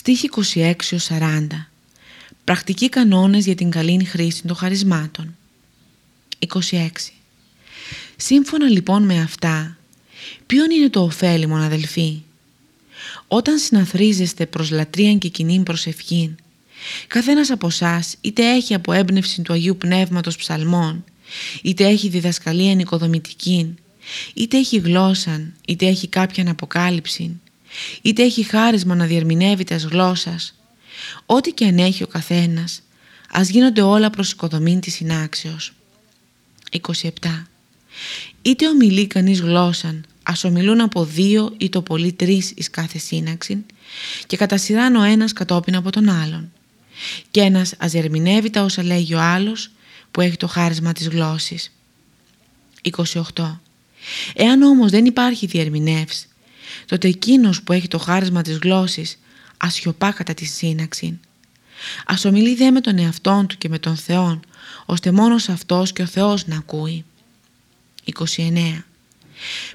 Στοίχη 26-40 Πρακτικοί κανόνες για την καλή χρήση των χαρισμάτων. 26 Σύμφωνα λοιπόν με αυτά, ποιον είναι το ωφέλιμο αδελφοί; Όταν συναθρίζεστε προς λατρείαν και κοινή προσευχήν, καθένας από εσάς είτε έχει από έμπνευση του Αγίου Πνεύματος ψαλμών, είτε έχει διδασκαλία νοικοδομητική, είτε έχει γλώσσαν, είτε έχει κάποια αποκάλυψη, είτε έχει χάρισμα να διερμηνεύει τας γλώσσας, ό,τι και αν έχει ο καθένας, ας γίνονται όλα προς οικοδομήν της συνάξεως. 27. Είτε ομιλεί κανείς γλώσσαν, ας ομιλούν από δύο ή το πολύ τρεις εις κάθε σύναξη και κατά σειράν ο ένας κατόπιν από τον άλλον. Και ένας ας ερμηνεύει τα όσα λέγει ο άλλος που έχει το χάρισμα της γλώσσης. 28. Εάν όμως δεν υπάρχει διερμηνεύς, τότε εκείνος που έχει το χάρισμα της γλώσσης ας σιωπά κατά τη σύναξη. Ας ομιλεί δε με τον εαυτόν του και με τον Θεόν, ώστε μόνος αυτός και ο Θεός να ακούει. 29.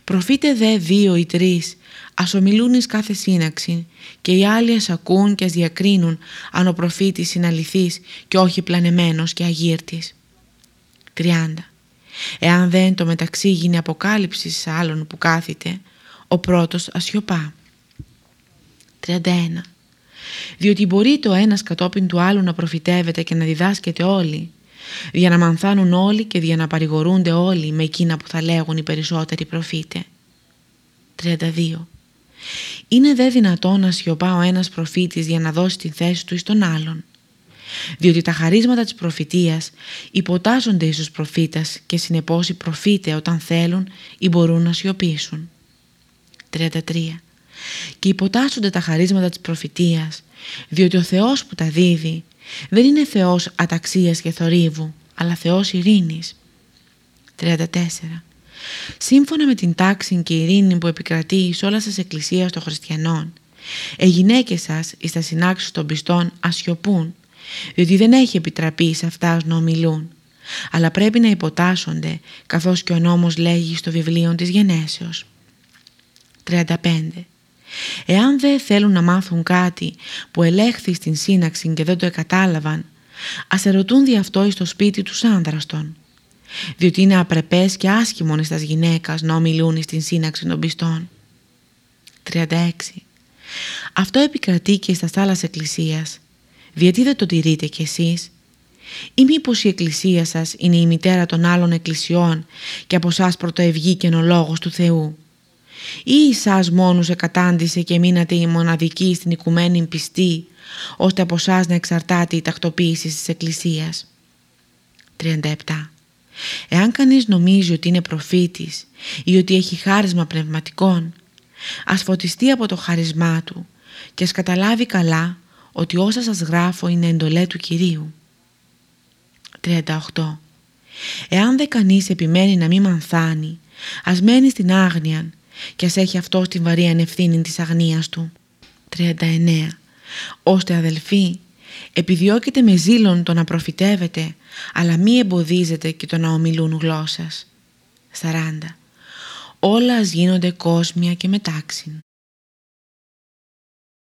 Προφήτε δε δύο ή τρεις, ας ομιλούν εις κάθε σύναξη και οι άλλοι ας ακούν και ας διακρίνουν αν ο προφήτης είναι αληθής και όχι πλανεμένος και αγύρτης. 30. Εάν δεν το μεταξύ γίνει αποκάλυψη σε άλλον που κάθεται, ο πρώτος ασιωπά. 31. Διότι μπορεί το ένας κατόπιν του άλλου να προφητεύεται και να διδάσκεται όλοι, για να μανθάνουν όλοι και για να παρηγορούνται όλοι με εκείνα που θα λέγουν οι περισσότεροι προφήτε. 32. Είναι δε δυνατό να σιωπά ο ένας προφήτης για να δώσει τη θέση του στον άλλον; Διότι τα χαρίσματα της προφητείας υποτάσσονται ίσως προφήτας και συνεπώς οι προφήτε όταν θέλουν ή μπορούν να σιωπήσουν. 33. Και υποτάσσονται τα χαρίσματα της προφητείας διότι ο Θεός που τα δίδει δεν είναι Θεός αταξίας και θορύβου, αλλά Θεός ειρήνης. 34. Σύμφωνα με την τάξη και ειρήνη που επικρατεί σε όλας σας εκκλησίας των χριστιανών, οι γυναίκες σας εις τα συνάξεις των πιστών ασιωπούν, διότι δεν έχει επιτραπεί σε αυτάς να ομιλούν, αλλά πρέπει να υποτάσσονται, καθώς και ο νόμος λέγει στο βιβλίο της γενέσεως. 35. Εάν δεν θέλουν να μάθουν κάτι που ελέγχθη στην σύναξη και δεν το εκατάλαβαν, ας ερωτούν δι' αυτό στο σπίτι τους άνδραστον. Διότι είναι απρεπές και άσχημον εις τας γυναίκας να ομιλούν στην σύναξη των πιστών. 36. Αυτό επικρατεί και στα άλλας εκκλησίας. Γιατί δεν το τηρείτε κι εσείς. Ή μήπως η εκκλησία σας είναι η μητέρα των άλλων εκκλησιών και από εσάς πρωτοευγήκεν ο λόγος του Θεού ή εσάς μόνους εκατάντησε και μείνατε η μοναδική στην οικουμένη πιστή, ώστε από εσάς να εξαρτάται η τακτοποίηση της Εκκλησίας. 37. Εάν κανείς νομίζει ότι είναι προφήτης ή ότι έχει χάρισμα πνευματικών, ας φωτιστεί από το χάρισμά του και ας καταλάβει καλά ότι όσα σας γράφω είναι εντολέ του Κυρίου. 38. Εάν δε κανείς επιμένει να μην μανθάνει, ας μένει στην άγνοια και ας έχει αυτό την βαρύ ανευθύνη της αγνίας του. 39. Ώστε αδελφοί, επιδιώκετε με ζήλον το να προφητεύετε, αλλά μη εμποδίζετε και το να ομιλούν γλώσσας. 40. Όλα ας γίνονται κόσμια και μετάξυν.